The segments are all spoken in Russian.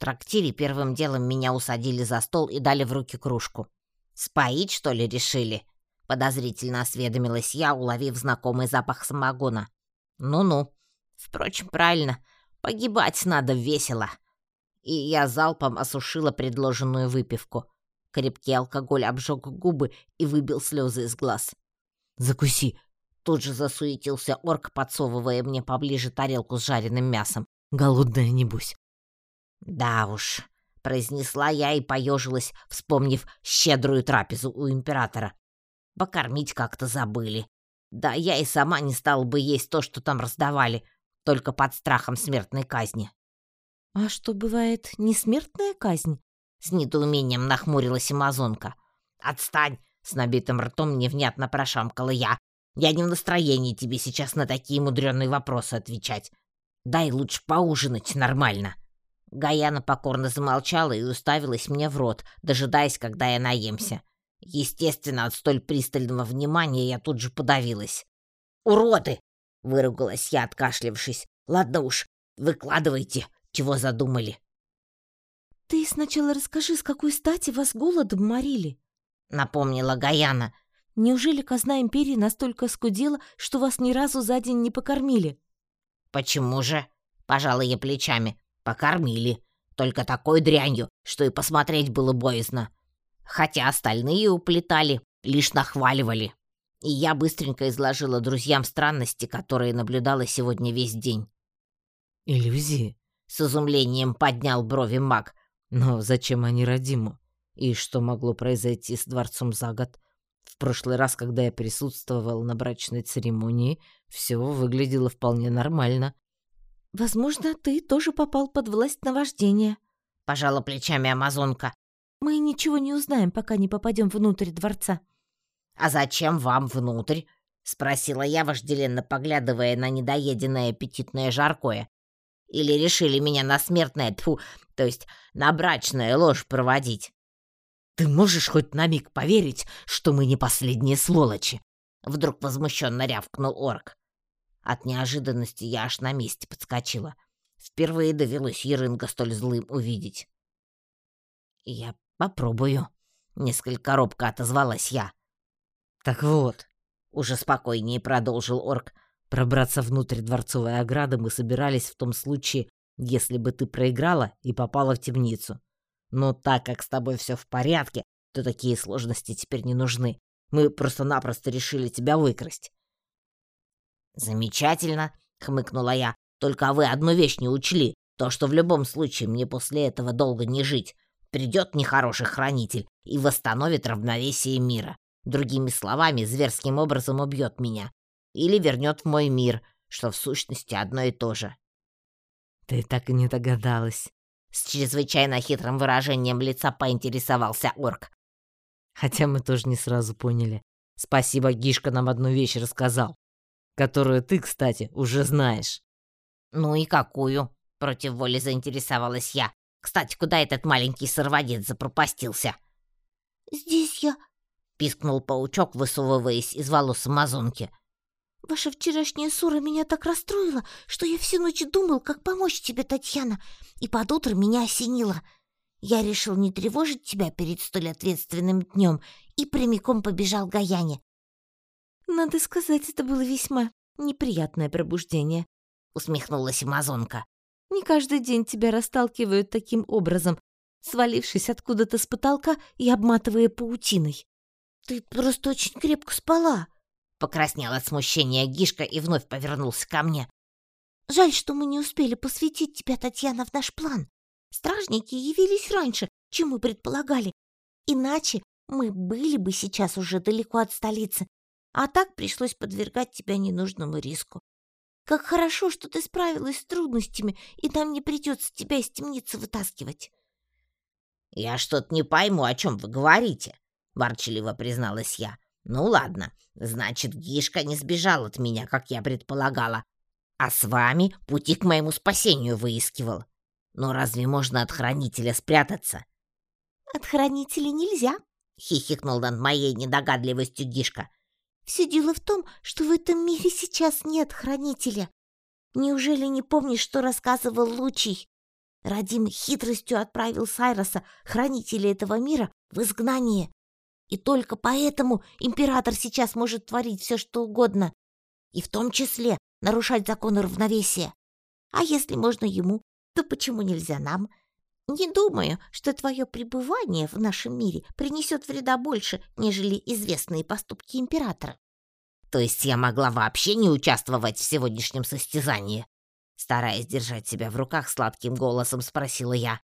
трактире первым делом меня усадили за стол и дали в руки кружку. «Споить, что ли, решили?» — подозрительно осведомилась я, уловив знакомый запах самогона. «Ну-ну. Впрочем, правильно. Погибать надо весело». И я залпом осушила предложенную выпивку. Крепкий алкоголь обжег губы и выбил слезы из глаз. «Закуси!» Тут же засуетился орк, подсовывая мне поближе тарелку с жареным мясом. «Голодная, небось». «Да уж», — произнесла я и поежилась, вспомнив щедрую трапезу у императора. Покормить как-то забыли. Да я и сама не стала бы есть то, что там раздавали, только под страхом смертной казни. «А что, бывает, не смертная казнь?» С недоумением нахмурилась амазонка. «Отстань!» — с набитым ртом невнятно прошамкала я. «Я не в настроении тебе сейчас на такие мудреные вопросы отвечать. Дай лучше поужинать нормально». Гаяна покорно замолчала и уставилась мне в рот, дожидаясь, когда я наемся. Естественно, от столь пристального внимания я тут же подавилась. «Уроды!» — выругалась я, откашлившись. «Ладно уж, выкладывайте, чего задумали». «Ты сначала расскажи, с какой стати вас голодом морили?» — напомнила Гаяна. «Неужели казна Империи настолько скудела, что вас ни разу за день не покормили?» «Почему же?» — пожала я плечами. «Покормили. Только такой дрянью, что и посмотреть было боязно хотя остальные уплетали, лишь нахваливали. И я быстренько изложила друзьям странности, которые наблюдала сегодня весь день. «Иллюзии?» — с изумлением поднял брови маг. «Но зачем они Радиму? И что могло произойти с дворцом за год? В прошлый раз, когда я присутствовал на брачной церемонии, все выглядело вполне нормально». «Возможно, ты тоже попал под власть наваждения», — пожала плечами амазонка. Мы ничего не узнаем, пока не попадем внутрь дворца. А зачем вам внутрь? спросила я, вожделенно поглядывая на недоеденное аппетитное жаркое. Или решили меня на смертное, тьфу, то есть на брачное ложь проводить? Ты можешь хоть на миг поверить, что мы не последние сволочи? Вдруг возмущенно рявкнул орк. От неожиданности я аж на месте подскочила. Впервые довелось Ерынга столь злым увидеть. Я «Попробую», — несколько робко отозвалась я. «Так вот», — уже спокойнее продолжил орк, «пробраться внутрь дворцовой ограды мы собирались в том случае, если бы ты проиграла и попала в темницу. Но так как с тобой все в порядке, то такие сложности теперь не нужны. Мы просто-напросто решили тебя выкрасть». «Замечательно», — хмыкнула я. «Только вы одну вещь не учли, то, что в любом случае мне после этого долго не жить. Придет нехороший хранитель и восстановит равновесие мира. Другими словами, зверским образом убьет меня. Или вернет в мой мир, что в сущности одно и то же. Ты так и не догадалась. С чрезвычайно хитрым выражением лица поинтересовался орк. Хотя мы тоже не сразу поняли. Спасибо, Гишка нам одну вещь рассказал, которую ты, кстати, уже знаешь. Ну и какую? Против воли заинтересовалась я. Кстати, куда этот маленький сорванец запропастился?» «Здесь я...» — пискнул паучок, высовываясь из волос амазонки. «Ваша вчерашняя ссора меня так расстроила, что я всю ночь думал, как помочь тебе, Татьяна, и под утро меня осенило. Я решил не тревожить тебя перед столь ответственным днем и прямиком побежал к Гаяне». «Надо сказать, это было весьма неприятное пробуждение», — усмехнулась амазонка. Не каждый день тебя расталкивают таким образом, свалившись откуда-то с потолка и обматывая паутиной. Ты просто очень крепко спала. Покраснел от смущения Гишка и вновь повернулся ко мне. Жаль, что мы не успели посвятить тебя, Татьяна, в наш план. Стражники явились раньше, чем мы предполагали. Иначе мы были бы сейчас уже далеко от столицы, а так пришлось подвергать тебя ненужному риску. Как хорошо, что ты справилась с трудностями, и нам не придется тебя из темницы вытаскивать. Я что-то не пойму, о чем вы говорите, ворчливо призналась я. Ну ладно, значит, Гишка не сбежал от меня, как я предполагала, а с вами пути к моему спасению выискивал. Но разве можно от хранителя спрятаться? От хранителя нельзя, хихикнул над моей недогадливостью Гишка. Все дело в том, что в этом мире сейчас нет хранителя. Неужели не помнишь, что рассказывал Лучий? Радим хитростью отправил Сайроса, хранителя этого мира, в изгнание. И только поэтому император сейчас может творить все, что угодно, и в том числе нарушать законы равновесия. А если можно ему, то почему нельзя нам? Не думаю, что твое пребывание в нашем мире принесет вреда больше, нежели известные поступки императора. То есть я могла вообще не участвовать в сегодняшнем состязании? Стараясь держать себя в руках, сладким голосом спросила я.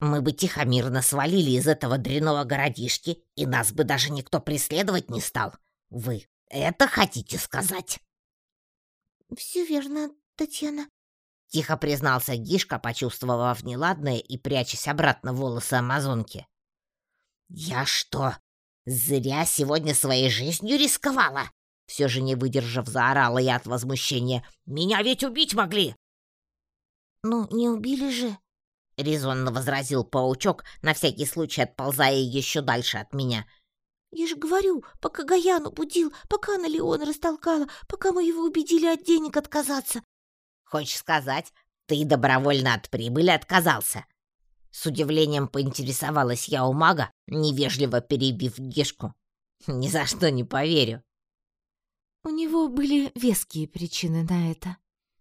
Мы бы тихо-мирно свалили из этого дряного городишки, и нас бы даже никто преследовать не стал. Вы это хотите сказать? Все верно, Татьяна. Тихо признался Гишка, почувствовав неладное и прячась обратно в волосы амазонки. «Я что, зря сегодня своей жизнью рисковала?» Все же не выдержав, заорала я от возмущения. «Меня ведь убить могли!» «Ну, не убили же!» — резонно возразил паучок, на всякий случай отползая еще дальше от меня. «Я же говорю, пока Гаяну будил, пока на Леон растолкала, пока мы его убедили от денег отказаться». «Хочешь сказать, ты добровольно от прибыли отказался?» С удивлением поинтересовалась я у мага, невежливо перебив Гешку. «Ни за что не поверю». «У него были веские причины на это»,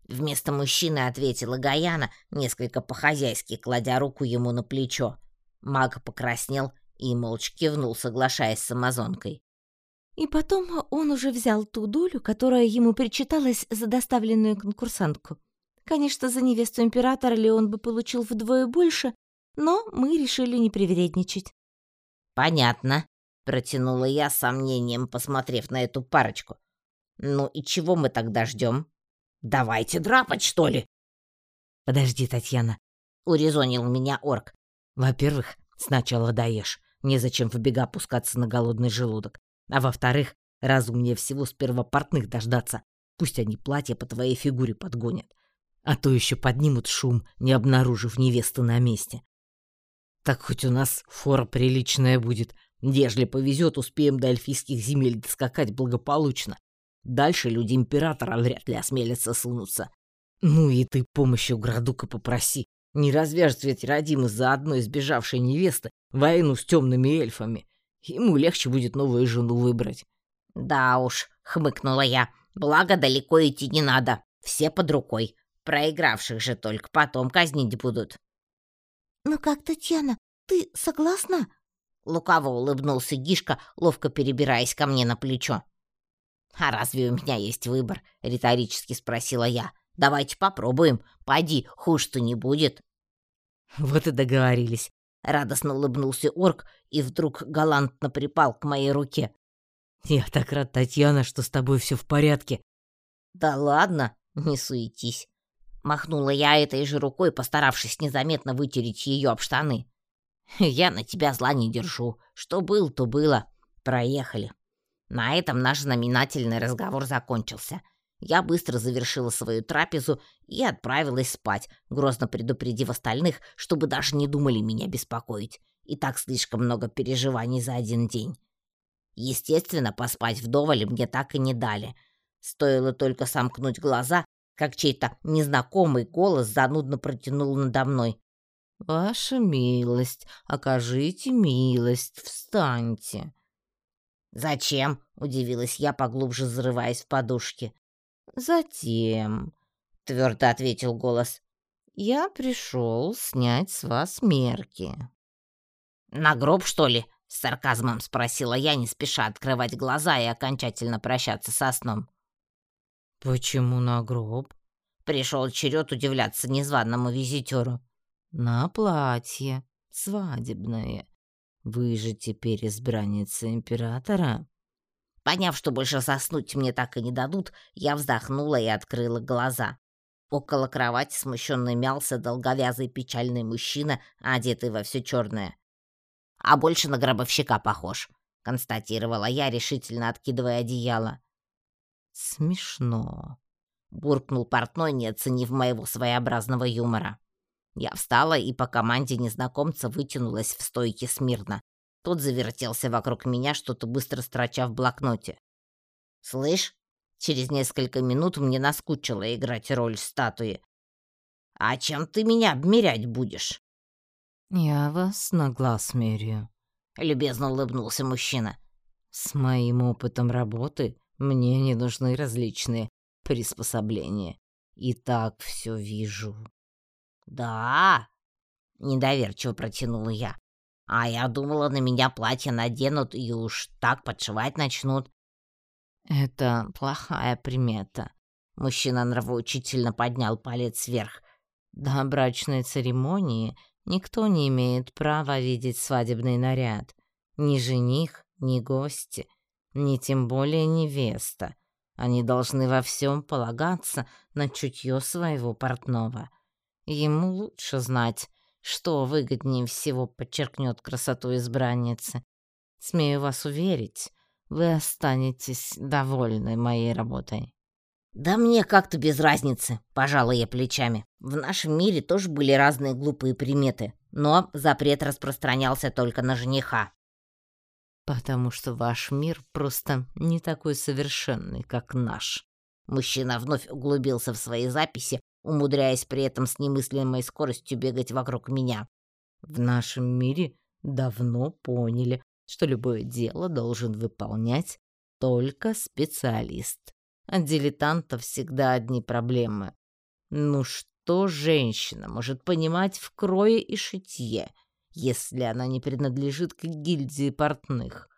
Вместо мужчины ответила Гаяна, несколько по-хозяйски кладя руку ему на плечо. Маг покраснел и молча кивнул, соглашаясь с амазонкой. И потом он уже взял ту долю, которая ему причиталась за доставленную конкурсантку. Конечно, за невесту императора Леон бы получил вдвое больше, но мы решили не привередничать. «Понятно», — протянула я с сомнением, посмотрев на эту парочку. «Ну и чего мы тогда ждем?» Давайте драпать, что ли? Подожди, Татьяна, урезонил меня орк. Во-первых, сначала даешь. Незачем в бега пускаться на голодный желудок. А во-вторых, разумнее всего сперва портных дождаться. Пусть они платье по твоей фигуре подгонят. А то еще поднимут шум, не обнаружив невесты на месте. Так хоть у нас фора приличная будет. Ежели повезет, успеем до эльфийских земель доскакать благополучно. Дальше люди императора вряд ли осмелятся сунуться. Ну и ты помощи у Градука попроси. Не развяжет ведь родим из-за одной сбежавшей невесты войну с темными эльфами. Ему легче будет новую жену выбрать. Да уж, хмыкнула я. Благо далеко идти не надо. Все под рукой. Проигравших же только потом казнить будут. Ну как, Татьяна, ты согласна? Лукаво улыбнулся Гишка, ловко перебираясь ко мне на плечо. «А разве у меня есть выбор?» — риторически спросила я. «Давайте попробуем. Пойди, хуже-то не будет». «Вот и договорились», — радостно улыбнулся орк и вдруг галантно припал к моей руке. «Я так рад, Татьяна, что с тобой все в порядке». «Да ладно, не суетись». Махнула я этой же рукой, постаравшись незаметно вытереть ее об штаны. «Я на тебя зла не держу. Что было, то было. Проехали». На этом наш знаменательный разговор закончился. Я быстро завершила свою трапезу и отправилась спать, грозно предупредив остальных, чтобы даже не думали меня беспокоить. И так слишком много переживаний за один день. Естественно, поспать вдоволь мне так и не дали. Стоило только сомкнуть глаза, как чей-то незнакомый голос занудно протянул надо мной. «Ваша милость, окажите милость, встаньте». «Зачем?» — удивилась я, поглубже зарываясь в подушки. «Затем», — твердо ответил голос, — «я пришел снять с вас мерки». «На гроб, что ли?» — с сарказмом спросила я, не спеша открывать глаза и окончательно прощаться со сном. «Почему на гроб?» — пришел черед удивляться незваному визитеру. «На платье, свадебное. Вы же теперь избранница императора?» Поняв, что больше заснуть мне так и не дадут, я вздохнула и открыла глаза. Около кровати смущенно мялся долговязый печальный мужчина, одетый во все черное. «А больше на гробовщика похож», — констатировала я, решительно откидывая одеяло. «Смешно», — буркнул портной, не оценив моего своеобразного юмора. Я встала и по команде незнакомца вытянулась в стойке смирно. Тот завертелся вокруг меня, что-то быстро строча в блокноте. «Слышь, через несколько минут мне наскучило играть роль статуи. А чем ты меня обмерять будешь?» «Я вас на глаз меряю», — любезно улыбнулся мужчина. «С моим опытом работы мне не нужны различные приспособления. И так все вижу». «Да?» — недоверчиво протянула я. «А я думала, на меня платье наденут и уж так подшивать начнут». «Это плохая примета». Мужчина нравоучительно поднял палец вверх. «До брачной церемонии Никто не имеет права видеть свадебный наряд. Ни жених, ни гости, ни тем более невеста. Они должны во всем полагаться на чутье своего портного. Ему лучше знать, что выгоднее всего подчеркнет красоту избранницы. Смею вас уверить, вы останетесь довольны моей работой. «Да мне как-то без разницы», — пожала я плечами. В нашем мире тоже были разные глупые приметы, но запрет распространялся только на жениха. «Потому что ваш мир просто не такой совершенный, как наш». Мужчина вновь углубился в свои записи, умудряясь при этом с немыслимой скоростью бегать вокруг меня. «В нашем мире давно поняли, что любое дело должен выполнять только специалист. От дилетантов всегда одни проблемы. Ну что женщина может понимать в крое и шитье, если она не принадлежит к гильдии портных?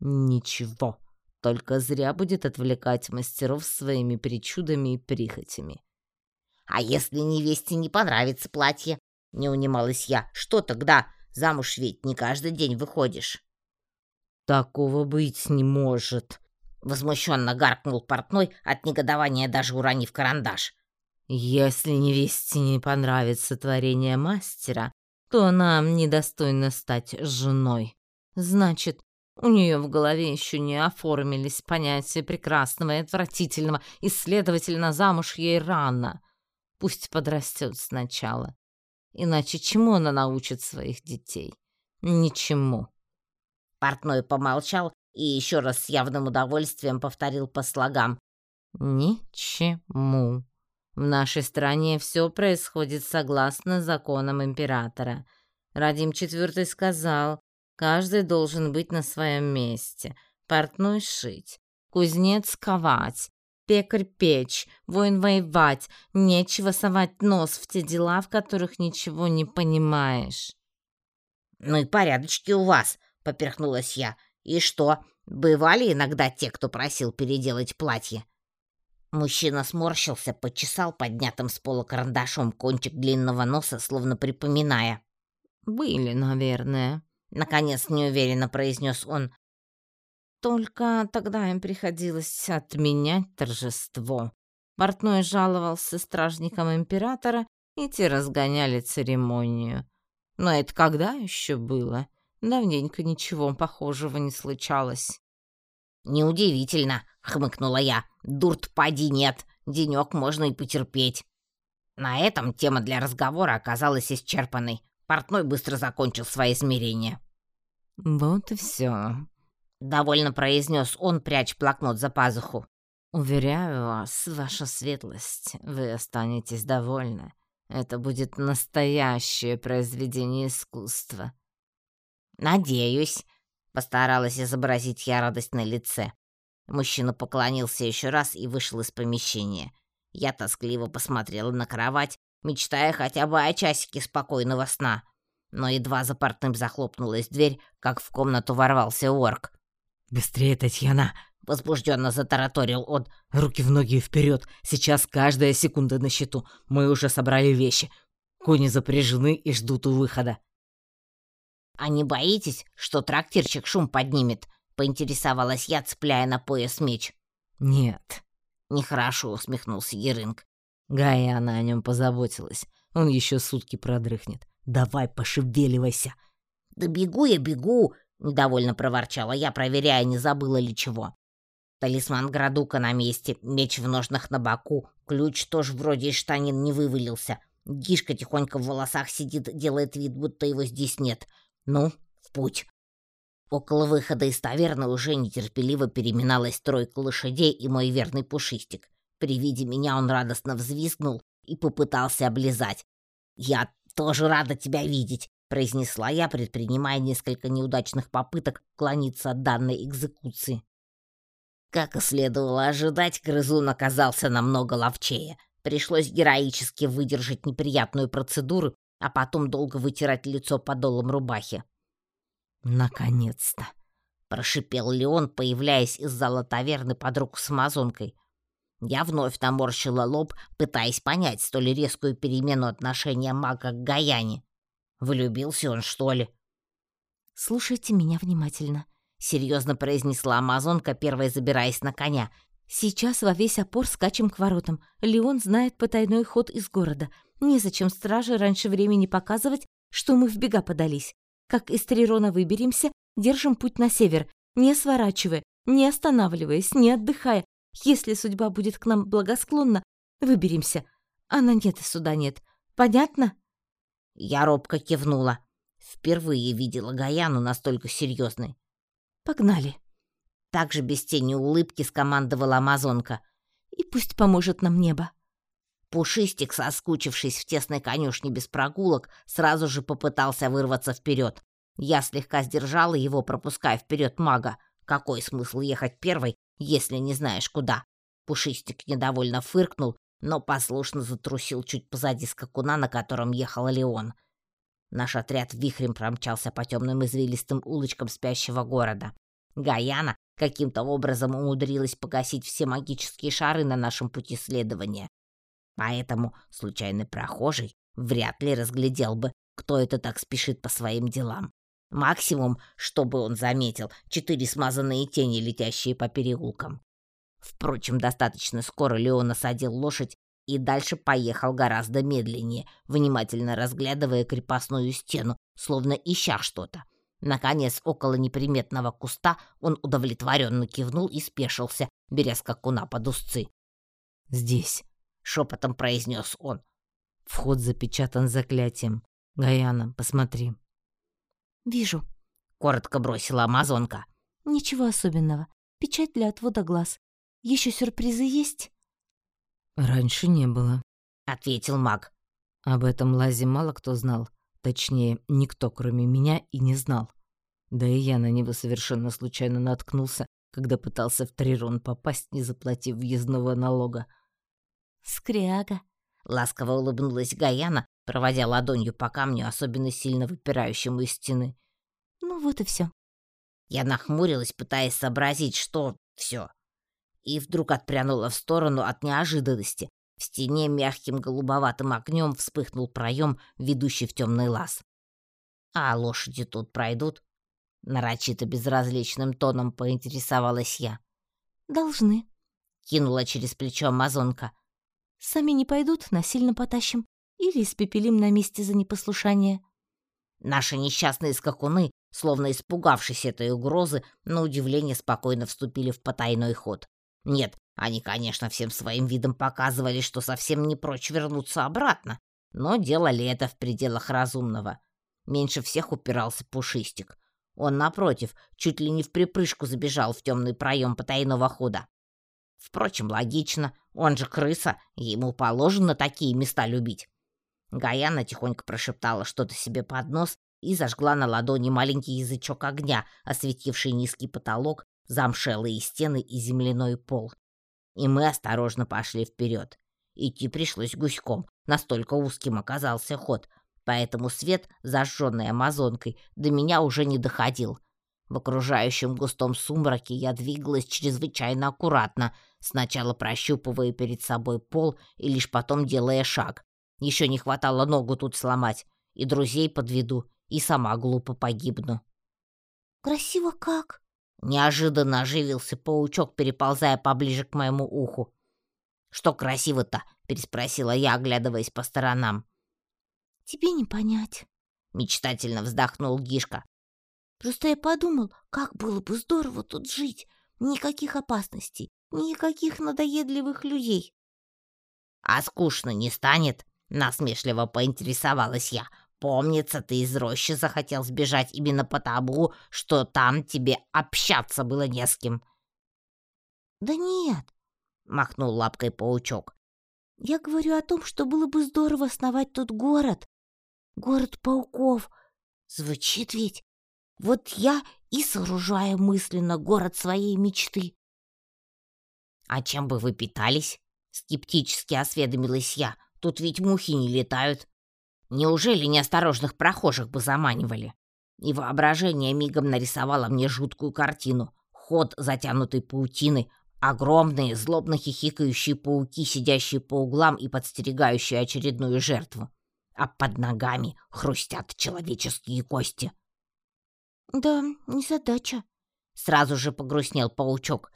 Ничего, только зря будет отвлекать мастеров своими причудами и прихотями. «А если невесте не понравится платье?» — не унималась я. «Что тогда? Замуж ведь не каждый день выходишь». «Такого быть не может», Возмущенно гаркнул портной, от негодования даже уронив карандаш. «Если невесте не понравится творение мастера, то нам недостойно стать женой. Значит, у нее в голове еще не оформились понятия прекрасного и отвратительного, и, следовательно, замуж ей рано. Пусть подрастет сначала. Иначе чему она научит своих детей? Ничему». Портной помолчал, и еще раз с явным удовольствием повторил по слогам. «Ничему. В нашей стране все происходит согласно законам императора. Радим IV сказал, каждый должен быть на своем месте. Портной шить, кузнец ковать, пекарь печь, воин воевать. Нечего совать нос в те дела, в которых ничего не понимаешь». «Ну и порядочки у вас», — поперхнулась я. «И что, бывали иногда те, кто просил переделать платье?» Мужчина сморщился, почесал поднятым с пола карандашом кончик длинного носа, словно припоминая. «Были, наверное», — наконец неуверенно произнес он. «Только тогда им приходилось отменять торжество. Портной жаловался стражникам императора, и те разгоняли церемонию. Но это когда еще было? Давненько ничего похожего не случалось. «Неудивительно», — хмыкнула я. «Дурт поди нет, денек можно и потерпеть». На этом тема для разговора оказалась исчерпанной. Портной быстро закончил свои измерения. «Вот и все», — довольно произнес он, прячь блокнот за пазуху. «Уверяю вас, ваша светлость, вы останетесь довольны. Это будет настоящее произведение искусства». «Надеюсь», — постаралась изобразить я радость на лице. Мужчина поклонился еще раз и вышел из помещения. Я тоскливо посмотрела на кровать, мечтая хотя бы о часике спокойного сна. Но едва за портным захлопнулась дверь, как в комнату ворвался орк. «Быстрее, Татьяна!» — возбужденно затараторил он. «Руки в ноги вперед! Сейчас каждая секунда на счету. Мы уже собрали вещи. Кони запряжены и ждут у выхода». «А не боитесь, что трактирчик шум поднимет?» — поинтересовалась я, цепляя на пояс меч. «Нет». «Нехорошо», — усмехнулся Ерынг. Гаяна о нем позаботилась. Он еще сутки продрыхнет. Давай, пошевеливайся. «Да бегу я, бегу!» — недовольно проворчала я, проверяя, не забыла ли чего. Талисман Градука на месте, меч в ножнах на боку, ключ тоже вроде из штанин не вывалился. Гишка тихонько в волосах сидит, делает вид, будто его здесь нет. Ну, в путь. Около выхода из таверны уже нетерпеливо переминалась тройка лошадей и мой верный пушистик. При виде меня он радостно взвизгнул, и попытался облизать. «Я тоже рада тебя видеть», — произнесла я, предпринимая несколько неудачных попыток клониться от данной экзекуции. Как и следовало ожидать, грызун оказался намного ловчее. Пришлось героически выдержать неприятную процедуру, а потом долго вытирать лицо подолом рубахи. «Наконец-то!» — прошипел Леон, появляясь из зала таверны под руку с амазонкой. Я вновь наморщила лоб, пытаясь понять столь резкую перемену отношения мага к Гаяне. Влюбился он, что ли? «Слушайте меня внимательно», — серьезно произнесла амазонка, первая забираясь на коня. «Сейчас во весь опор скачем к воротам. Леон знает потайной ход из города. Незачем страже раньше времени показывать, что мы в бега подались. Как из Трирона выберемся, держим путь на север, не сворачивая, не останавливаясь, не отдыхая, если судьба будет к нам благосклонна, выберемся. А на нет и суда нет. Понятно?» Я робко кивнула. Впервые видела Гаяну настолько серьезной. «Погнали!» Также без тени улыбки скомандовала Амазонка. «И пусть поможет нам небо!» Пушистик, соскучившись в тесной конюшне без прогулок, сразу же попытался вырваться вперед. Я слегка сдержала его, пропуская вперед мага. Какой смысл ехать первой, если не знаешь куда. Пушистик недовольно фыркнул, но послушно затрусил чуть позади скакуна, на котором ехал Леон. Наш отряд вихрем промчался по темным извилистым улочкам спящего города. Гаяна каким-то образом умудрилась погасить все магические шары на нашем пути следования. Поэтому случайный прохожий вряд ли разглядел бы, кто это так спешит по своим делам. Максимум, чтобы он заметил, четыре смазанные тени, летящие по переулкам. Впрочем, достаточно скоро Леон осадил лошадь и дальше поехал гораздо медленнее, внимательно разглядывая крепостную стену, словно ища что-то. Наконец, около неприметного куста он удовлетворенно кивнул и спешился, беря скакуна под узцы. «Здесь», — шепотом произнес он. «Вход запечатан заклятием. Гаяна, посмотри». «Вижу», — коротко бросила амазонка. «Ничего особенного. Печать для отвода глаз. Еще сюрпризы есть?» «Раньше не было», — ответил маг. «Об этом лазе мало кто знал. Точнее, никто, кроме меня, и не знал. Да и я на него совершенно случайно наткнулся, когда пытался в Трирон попасть, не заплатив въездного налога. «Скряга», — ласково улыбнулась Гаяна, проводя ладонью по камню, особенно сильно выпирающему из стены. «Ну вот и все. Я нахмурилась, пытаясь сообразить, что все, и вдруг отпрянула в сторону от неожиданности. В стене мягким голубоватым огнем вспыхнул проем, ведущий в темный лаз. «А лошади тут пройдут?» Нарочито безразличным тоном поинтересовалась я. «Должны», — кинула через плечо амазонка. «Сами не пойдут, насильно потащим или испепелим на месте за непослушание». Наши несчастные скакуны, словно испугавшись этой угрозы, на удивление спокойно вступили в потайной ход. Нет, они, конечно, всем своим видом показывали, что совсем не прочь вернуться обратно, но делали это в пределах разумного. Меньше всех упирался Пушистик. Он, напротив, чуть ли не в припрыжку забежал в темный проем потайного хода. Впрочем, логично, он же крыса, ему положено такие места любить. Гаяна тихонько прошептала что-то себе под нос и зажгла на ладони маленький язычок огня, осветивший низкий потолок, замшелые стены и земляной пол. И мы осторожно пошли вперед. Идти пришлось гуськом, настолько узким оказался ход, поэтому свет, зажженный амазонкой, до меня уже не доходил. В окружающем густом сумраке я двигалась чрезвычайно аккуратно, сначала прощупывая перед собой пол и лишь потом делая шаг. Еще не хватало ногу тут сломать, и друзей подведу, и сама глупо погибну. «Красиво как!» Неожиданно оживился паучок, переползая поближе к моему уху. «Что красиво-то?» — переспросила я, оглядываясь по сторонам. «Тебе не понять», — мечтательно вздохнул Гишка. «Просто я подумал, как было бы здорово тут жить. Никаких опасностей, никаких надоедливых людей». «А скучно не станет?» — насмешливо поинтересовалась я. Помнится, ты из рощи захотел сбежать именно потому, что там тебе общаться было не с кем. Да нет, махнул лапкой паучок. Я говорю о том, что было бы здорово основать тут город. Город пауков. Звучит ведь? Вот я и сооружаю мысленно город своей мечты. «А чем бы вы питались?» — скептически осведомилась я. «Тут ведь мухи не летают. Неужели неосторожных прохожих бы заманивали?» И воображение мигом нарисовало мне жуткую картину. Ход, затянутый паутиной, огромные, злобно хихикающие пауки, сидящие по углам и подстерегающие очередную жертву. А под ногами хрустят человеческие кости. «Да, незадача», — сразу же погрустнел паучок.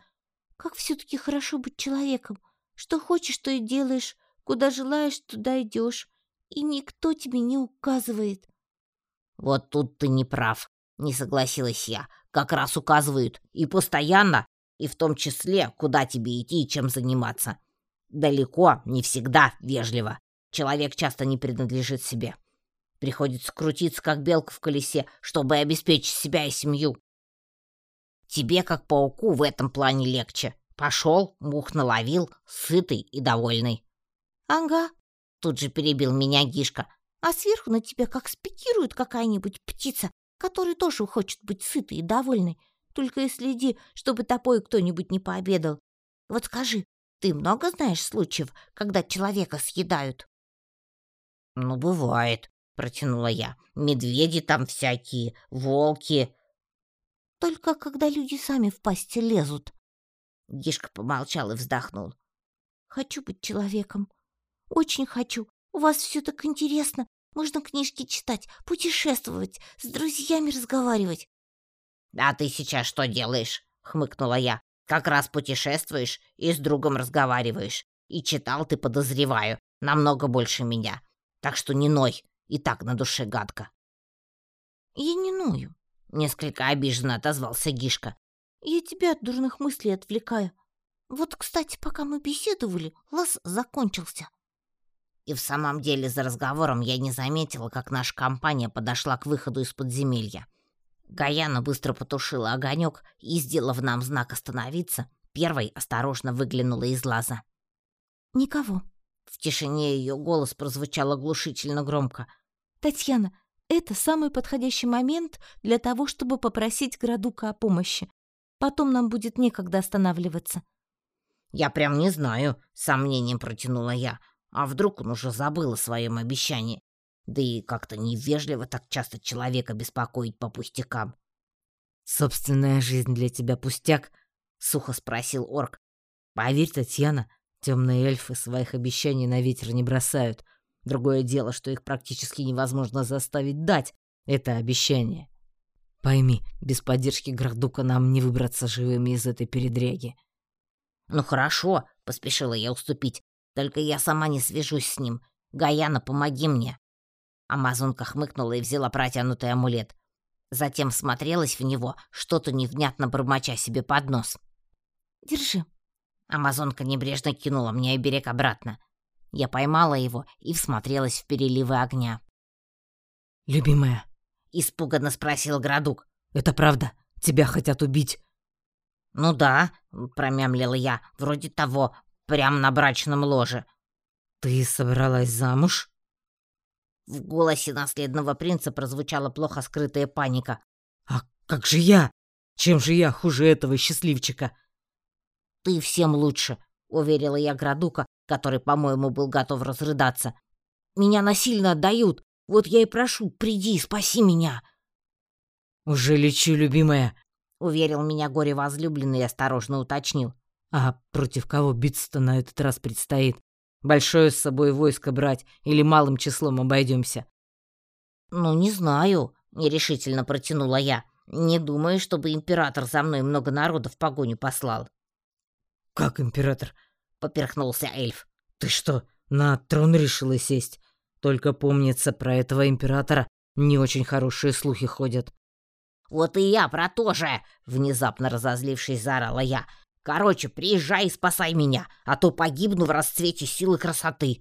«Как все-таки хорошо быть человеком. Что хочешь, то и делаешь, куда желаешь, туда идешь, и никто тебе не указывает». «Вот тут ты не прав», — не согласилась я. «Как раз указывают, и постоянно, и в том числе, куда тебе идти и чем заниматься. Далеко, не всегда, вежливо. Человек часто не принадлежит себе. Приходится крутиться, как белка в колесе, чтобы обеспечить себя и семью. Тебе, как пауку, в этом плане легче. Пошел, мух наловил, сытый и довольный. — Ага, — тут же перебил меня Гишка. — А сверху на тебя как спикирует какая-нибудь птица, которая тоже хочет быть сытой и довольной. Только и следи, чтобы тобой кто-нибудь не пообедал. Вот скажи, ты много знаешь случаев, когда человека съедают? — Ну, бывает, протянула я. Медведи там всякие, волки. Только когда люди сами в пасти лезут. Гишка помолчал и вздохнул. Хочу быть человеком. Очень хочу. У вас все так интересно. Можно книжки читать, путешествовать, с друзьями разговаривать. А ты сейчас что делаешь? хмыкнула я. Как раз путешествуешь и с другом разговариваешь. И читал ты, подозреваю, намного больше меня. Так что не ной, и так на душе гадко. «Я не ною», — несколько обиженно отозвался Гишка. «Я тебя от дурных мыслей отвлекаю. Вот, кстати, пока мы беседовали, лаз закончился». И в самом деле за разговором я не заметила, как наша компания подошла к выходу из подземелья. Гаяна быстро потушила огонек и, сделав нам знак остановиться, первой осторожно выглянула из лаза. «Никого», в тишине ее голос прозвучал оглушительно громко. «Татьяна, это самый подходящий момент для того, чтобы попросить Градука о помощи. Потом нам будет некогда останавливаться». «Я прям не знаю», — сомнением протянула я. «А вдруг он уже забыл о своем обещании? Да и как-то невежливо так часто человека беспокоить по пустякам». «Собственная жизнь для тебя пустяк?» — сухо спросил орк. «Поверь, Татьяна, Темные эльфы своих обещаний на ветер не бросают. Другое дело, что их практически невозможно заставить дать это обещание. Пойми, без поддержки Грардука нам не выбраться живыми из этой передряги. «Ну хорошо», — поспешила я уступить. «Только я сама не свяжусь с ним. Гаяна, помоги мне». Амазонка хмыкнула и взяла протянутый амулет. Затем смотрелась в него, что-то невнятно бормоча себе под нос. «Держи», Амазонка небрежно кинула мне оберег обратно. Я поймала его и всмотрелась в переливы огня. «Любимая», — испуганно спросил Градук. «Это правда? Тебя хотят убить?» «Ну да», — промямлила я, — «вроде того, прямо на брачном ложе». «Ты собралась замуж?» В голосе наследного принца прозвучала плохо скрытая паника. «А как же я? Чем же я хуже этого счастливчика?» ты всем лучше», — уверила я Градука, который, по-моему, был готов разрыдаться. «Меня насильно отдают. Вот я и прошу, приди, спаси меня». «Уже лечу, любимая», — уверил меня горе-возлюбленный и осторожно уточнил. «А против кого биться-то на этот раз предстоит? Большое с собой войско брать или малым числом обойдемся?» «Ну, не знаю», — нерешительно протянула я. «Не думаю, чтобы император за мной много народа в погоню послал». «Как император?» — поперхнулся эльф. «Ты что, на трон решила сесть? Только помнится, про этого императора не очень хорошие слухи ходят». «Вот и я про то же!» — внезапно разозлившись, заорала я. «Короче, приезжай и спасай меня, а то погибну в расцвете силы красоты!»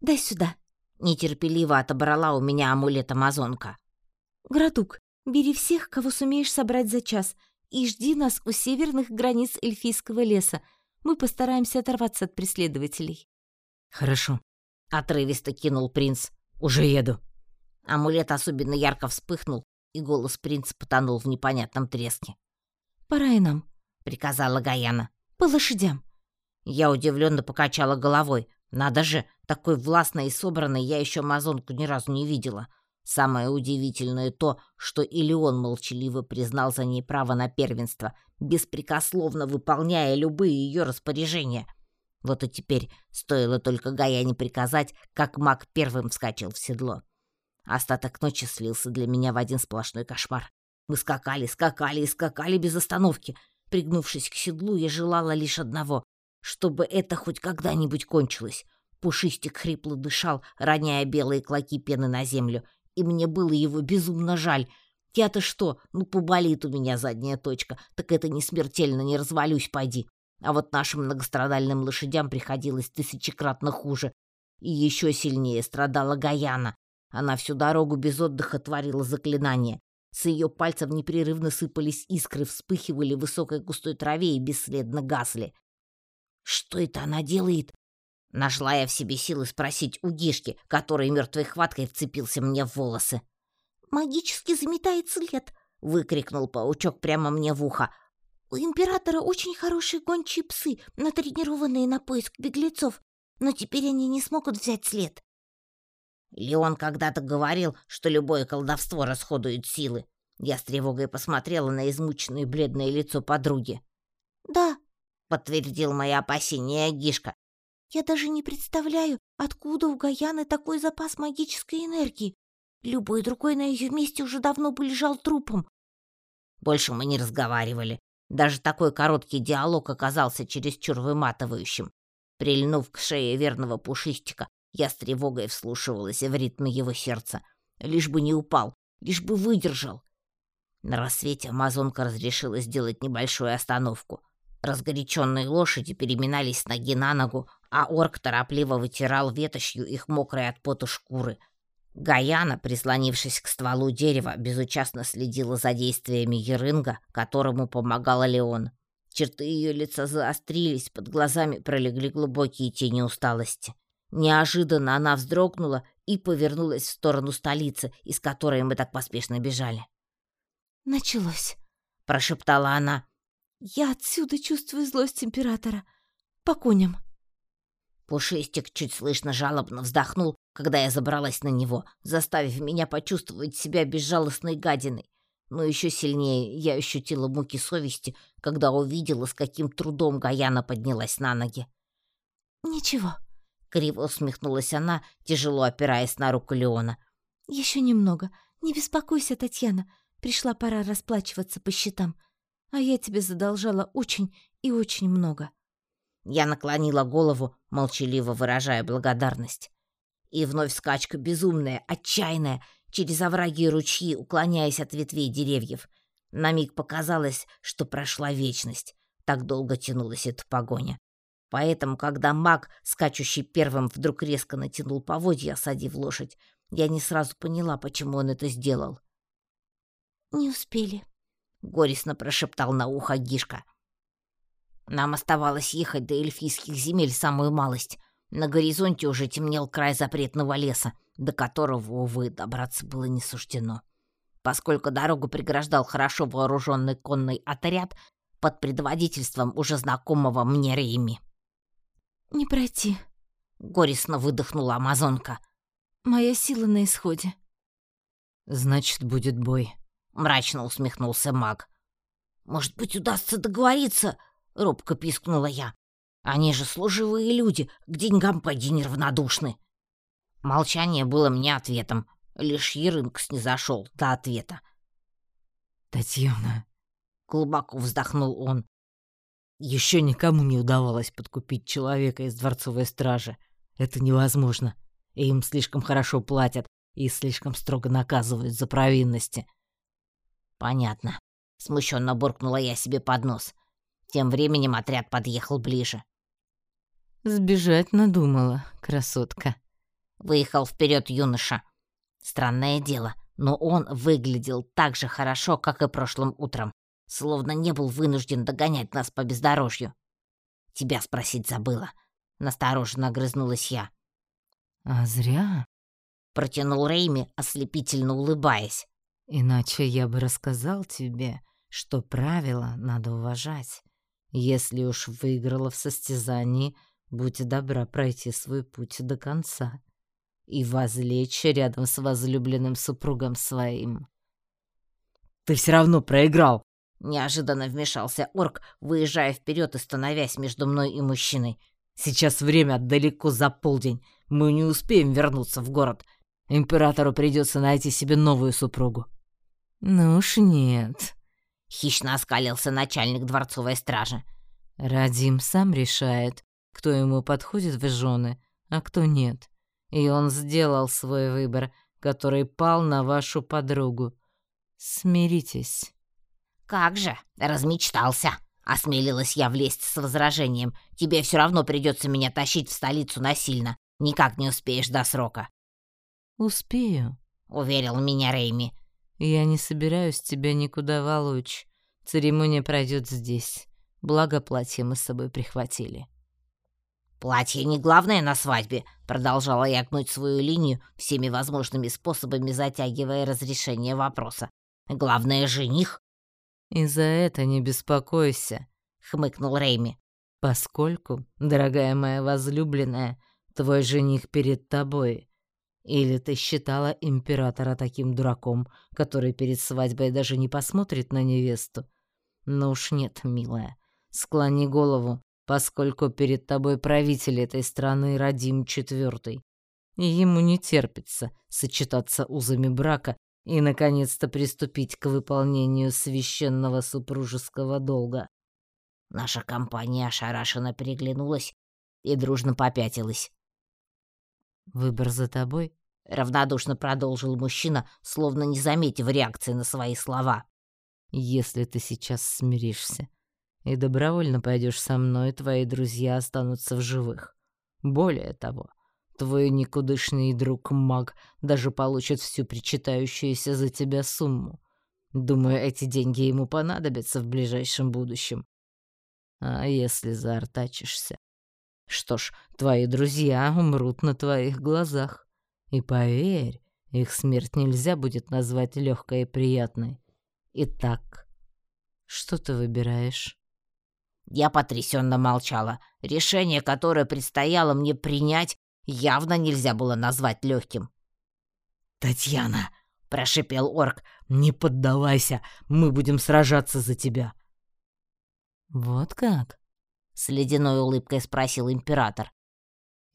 «Дай сюда!» — нетерпеливо отобрала у меня амулет Амазонка. «Градук, бери всех, кого сумеешь собрать за час и жди нас у северных границ эльфийского леса. Мы постараемся оторваться от преследователей». Хорошо. Отрывисто кинул принц. Уже еду. Амулет особенно ярко вспыхнул, и голос принца потонул в непонятном треске. «Пора и нам», — приказала Гаяна. «По лошадям». Я удивленно покачала головой. Надо же, такой властной и собранной я еще амазонку ни разу не видела. Самое удивительное то, что или он молчаливо признал за ней право на первенство, беспрекословно выполняя любые ее распоряжения. Вот и теперь стоило только Гаяне приказать, как маг первым вскочил в седло. Остаток ночи слился для меня в один сплошной кошмар. Мы скакали, скакали и скакали без остановки. Пригнувшись к седлу, я желала лишь одного — чтобы это хоть когда-нибудь кончилось. Пушистик хрипло дышал, роняя белые клоки пены на землю — и мне было его безумно жаль. Я-то что, ну поболит у меня задняя точка, так это не смертельно, не развалюсь, пойди. А вот нашим многострадальным лошадям приходилось тысячекратно хуже. И еще сильнее страдала Гаяна. Она всю дорогу без отдыха творила заклинания. С ее пальцев непрерывно сыпались искры, вспыхивали в высокой густой траве и бесследно гасли. Что это она делает? Нашла я в себе силы спросить у Гишки, который мертвой хваткой вцепился мне в волосы. «Магически заметает след!» — выкрикнул паучок прямо мне в ухо. «У императора очень хорошие гончие псы, натренированные на поиск беглецов, но теперь они не смогут взять след». Леон когда-то говорил, что любое колдовство расходует силы. Я с тревогой посмотрела на измученное бледное лицо подруги. «Да», — подтвердил мои опасения Гишка. Я даже не представляю, откуда у Гаяны такой запас магической энергии. Любой другой на ее месте уже давно бы лежал трупом. Больше мы не разговаривали. Даже такой короткий диалог оказался чересчур выматывающим. Прильнув к шее верного пушистика, я с тревогой вслушивалась в ритм его сердца. Лишь бы не упал, лишь бы выдержал. На рассвете амазонка разрешила сделать небольшую остановку. Разгоряченные лошади переминались с ноги на ногу, а орк торопливо вытирал ветошью их мокрые от пота шкуры. Гаяна, прислонившись к стволу дерева, безучастно следила за действиями Ерынга, которому помогала Леон. Черты ее лица заострились, под глазами пролегли глубокие тени усталости. Неожиданно она вздрогнула и повернулась в сторону столицы, из которой мы так поспешно бежали. «Началось», — прошептала она. «Я отсюда чувствую злость императора. По коням». Пушистик чуть слышно жалобно вздохнул, когда я забралась на него, заставив меня почувствовать себя безжалостной гадиной. Но еще сильнее я ощутила муки совести, когда увидела, с каким трудом Гаяна поднялась на ноги. «Ничего», — криво усмехнулась она, тяжело опираясь на руку Леона. «Еще немного. Не беспокойся, Татьяна. Пришла пора расплачиваться по счетам. А я тебе задолжала очень и очень много». Я наклонила голову, молчаливо выражая благодарность. И вновь скачка безумная, отчаянная, через овраги и ручьи, уклоняясь от ветвей деревьев. На миг показалось, что прошла вечность. Так долго тянулась эта погоня. Поэтому, когда маг, скачущий первым, вдруг резко натянул поводья, осадив лошадь, я не сразу поняла, почему он это сделал. «Не успели», — горестно прошептал на ухо Гишка. Нам оставалось ехать до эльфийских земель самую малость. На горизонте уже темнел край запретного леса, до которого, увы, добраться было не суждено. Поскольку дорогу преграждал хорошо вооруженный конный отряд под предводительством уже знакомого мне Рейми. «Не пройти», — горестно выдохнула амазонка. «Моя сила на исходе». «Значит, будет бой», — мрачно усмехнулся маг. «Может быть, удастся договориться?» — робко пискнула я. «Они же служивые люди, к деньгам поди неравнодушны». Молчание было мне ответом. Лишь Ерынг снизошел до ответа. «Татьяна», — глубоко вздохнул он, — «еще никому не удавалось подкупить человека из дворцовой стражи. Это невозможно. Им слишком хорошо платят и слишком строго наказывают за провинности». «Понятно», — смущенно буркнула я себе под нос. Тем временем отряд подъехал ближе. «Сбежать надумала, красотка», — выехал вперед юноша. Странное дело, но он выглядел так же хорошо, как и прошлым утром, словно не был вынужден догонять нас по бездорожью. Тебя спросить забыла. Настороженно огрызнулась я. «А зря», — протянул Рейми, ослепительно улыбаясь. «Иначе я бы рассказал тебе, что правила надо уважать. Если уж выиграла в состязании, будь добра пройти свой путь до конца и возлечь рядом с возлюбленным супругом своим. «Ты все равно проиграл!» Неожиданно вмешался орк, выезжая вперед и становясь между мной и мужчиной. «Сейчас время далеко за полдень. Мы не успеем вернуться в город. Императору придется найти себе новую супругу». «Ну уж нет», — хищно оскалился начальник дворцовой стражи. «Радим сам решает, кто ему подходит в жены, а кто нет. И он сделал свой выбор, который пал на вашу подругу. Смиритесь». «Как же, размечтался!» Осмелилась я влезть с возражением. «Тебе все равно придется меня тащить в столицу насильно. Никак не успеешь до срока». «Успею», — уверил меня Рейми. «Я не собираюсь тебя никуда волочь. Церемония пройдет здесь. Благо платье мы с собой прихватили». «Платье не главное на свадьбе», — продолжала я гнуть свою линию, всеми возможными способами затягивая разрешение вопроса. «Главное — жених». «И за это не беспокойся», — хмыкнул Рейми. «Поскольку, дорогая моя возлюбленная, твой жених перед тобой. Или ты считала императора таким дураком, который перед свадьбой даже не посмотрит на невесту? Ну уж нет, милая, склони голову, поскольку перед тобой правитель этой страны Радим IV. И ему не терпится сочетаться узами брака и, наконец-то, приступить к выполнению священного супружеского долга. Наша компания ошарашенно переглянулась и дружно попятилась. «Выбор за тобой?» — равнодушно продолжил мужчина, словно не заметив реакции на свои слова. «Если ты сейчас смиришься и добровольно пойдешь со мной, твои друзья останутся в живых. Более того, твой никудышный друг Маг даже получит всю причитающуюся за тебя сумму. Думаю, эти деньги ему понадобятся в ближайшем будущем. А если заортачишься? Что ж, твои друзья умрут на твоих глазах. И поверь, их смерть нельзя будет назвать легкой и приятной. Итак, что ты выбираешь? Я потрясенно молчала. Решение, которое предстояло мне принять, явно нельзя было назвать легким. «Татьяна!» — прошипел орк. «Не поддавайся, мы будем сражаться за тебя!» «Вот как?» — с ледяной улыбкой спросил император.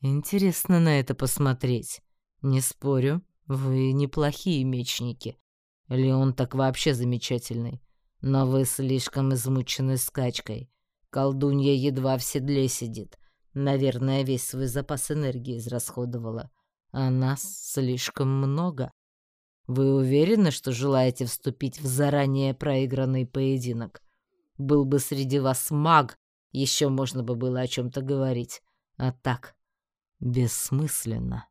«Интересно на это посмотреть. Не спорю, вы неплохие мечники. Леон так вообще замечательный. Но вы слишком измучены скачкой. Колдунья едва в седле сидит. Наверное, весь свой запас энергии израсходовала. А нас слишком много. Вы уверены, что желаете вступить в заранее проигранный поединок? Был бы среди вас маг, еще можно бы было о чем-то говорить. А так, бессмысленно.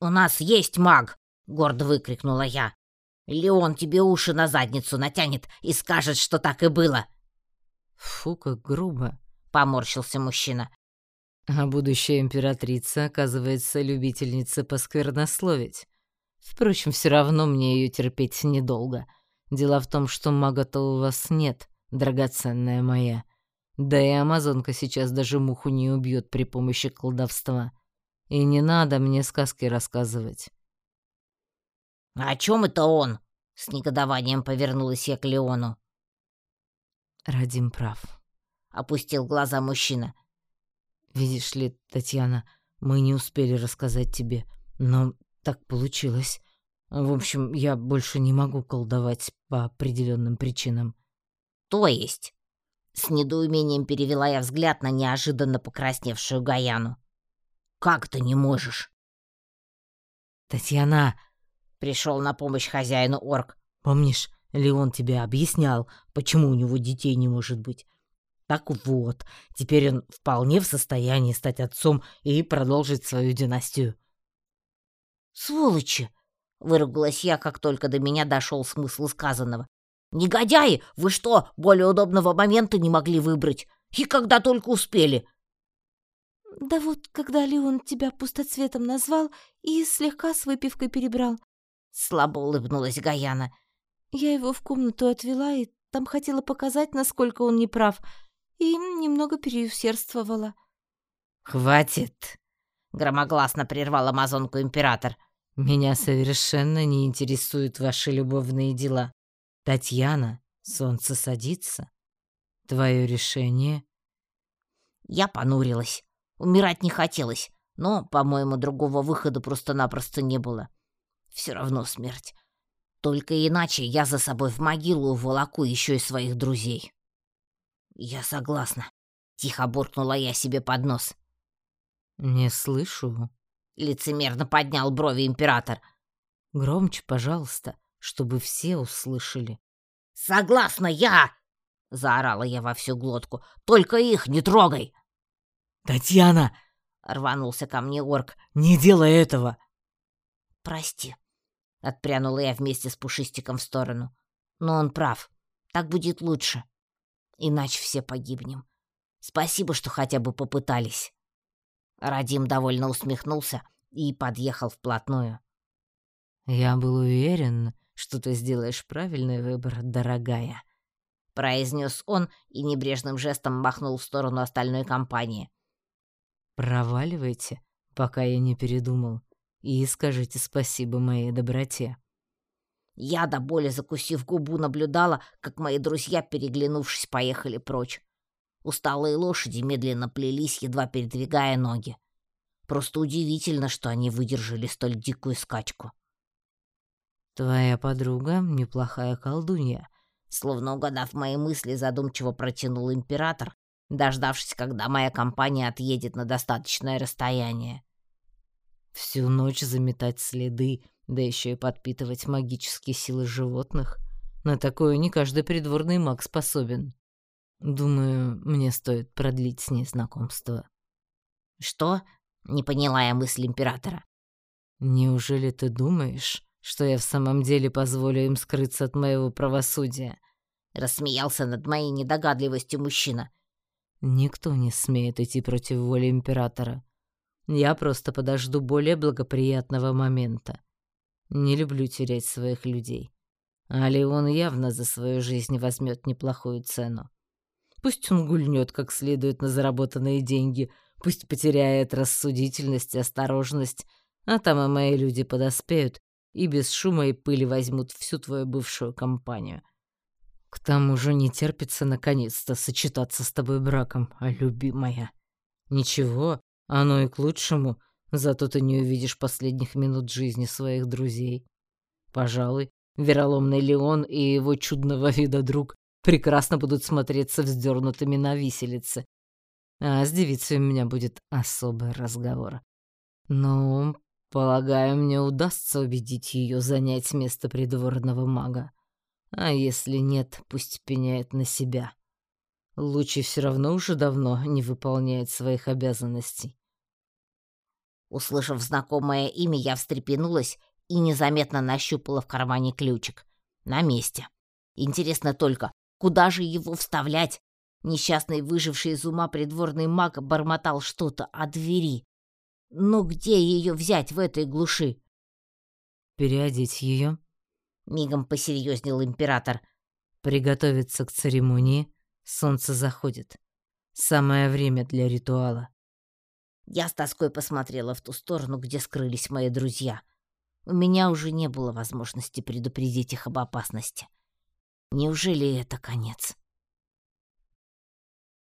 «У нас есть маг!» — гордо выкрикнула я. «Леон тебе уши на задницу натянет и скажет, что так и было!» Фу, как грубо, поморщился мужчина. А будущая императрица, оказывается, любительница посквернословить. Впрочем, все равно мне ее терпеть недолго. Дело в том, что мага-то у вас нет, драгоценная моя. Да и амазонка сейчас даже муху не убьет при помощи колдовства. И не надо мне сказки рассказывать. «А о чем это он?» — с негодованием повернулась я к Леону. Радим прав. Опустил глаза мужчина. Видишь ли, Татьяна, мы не успели рассказать тебе, но так получилось. В общем, я больше не могу колдовать по определенным причинам. То есть? С недоумением перевела я взгляд на неожиданно покрасневшую Гаяну. Как ты не можешь? Татьяна, пришел на помощь хозяину орк. Помнишь, Леон тебе объяснял, почему у него детей не может быть. Так вот, теперь он вполне в состоянии стать отцом и продолжить свою династию. «Сволочи!» — выругалась я, как только до меня дошел смысл сказанного. «Негодяи! Вы что, более удобного момента не могли выбрать? И когда только успели!» Да вот, когда Леон тебя пустоцветом назвал и слегка с выпивкой перебрал. Слабо улыбнулась Гаяна. Я его в комнату отвела и там хотела показать, насколько он неправ, и немного переусердствовала. «Хватит!» — громогласно прервал амазонку император. «Меня совершенно не интересуют ваши любовные дела. Татьяна, солнце садится. Твое решение?» Я понурилась. Умирать не хотелось, но, по-моему, другого выхода просто-напросто не было. Все равно смерть. Только иначе я за собой в могилу уволоку еще и своих друзей. Я согласна. Тихо буркнула я себе под нос. «Не слышу», — лицемерно поднял брови император. «Громче, пожалуйста, чтобы все услышали». «Согласна я!» — заорала я во всю глотку. «Только их не трогай!» «Татьяна!» — рванулся ко мне орк. «Не делай этого!» «Прости», — отпрянула я вместе с Пушистиком в сторону. «Но он прав. Так будет лучше. Иначе все погибнем. Спасибо, что хотя бы попытались». Радим довольно усмехнулся и подъехал вплотную. «Я был уверен, что ты сделаешь правильный выбор, дорогая», — произнес он и небрежным жестом махнул в сторону остальной компании. «Проваливайте, пока я не передумал, и скажите спасибо моей доброте». Я до боли закусив губу наблюдала, как мои друзья, переглянувшись, поехали прочь. Усталые лошади медленно плелись, едва передвигая ноги. Просто удивительно, что они выдержали столь дикую скачку. «Твоя подруга — неплохая колдунья», словно угадав мои мысли, задумчиво протянул император, дождавшись, когда моя компания отъедет на достаточное расстояние. «Всю ночь заметать следы, да еще и подпитывать магические силы животных. На такое не каждый придворный маг способен. Думаю, мне стоит продлить с ней знакомство. Что? Не поняла я мысль императора. Неужели ты думаешь, что я в самом деле позволю им скрыться от моего правосудия? Рассмеялся над моей недогадливостью мужчина. Никто не смеет идти против воли императора. Я просто подожду более благоприятного момента. Не люблю терять своих людей. А Леон явно за свою жизнь возьмет неплохую цену. Пусть он гульнет как следует на заработанные деньги, пусть потеряет рассудительность и осторожность, а там и мои люди подоспеют и без шума и пыли возьмут всю твою бывшую компанию. К тому же не терпится наконец-то сочетаться с тобой браком, а любимая. Ничего, оно и к лучшему, зато ты не увидишь последних минут жизни своих друзей. Пожалуй, вероломный Леон и его чудного вида друг прекрасно будут смотреться вздернутыми на виселице. А с девицей у меня будет особый разговор. Но, полагаю, мне удастся убедить ее занять место придворного мага. А если нет, пусть пеняет на себя. Лучи все равно уже давно не выполняет своих обязанностей. Услышав знакомое имя, я встрепенулась и незаметно нащупала в кармане ключик. На месте. Интересно только, Куда же его вставлять? Несчастный выживший из ума придворный маг бормотал что-то о двери. Но где ее взять в этой глуши? Переодеть ее? Мигом посерьезнел император. Приготовиться к церемонии. Солнце заходит. Самое время для ритуала. Я с тоской посмотрела в ту сторону, где скрылись мои друзья. У меня уже не было возможности предупредить их об опасности. Неужели это конец?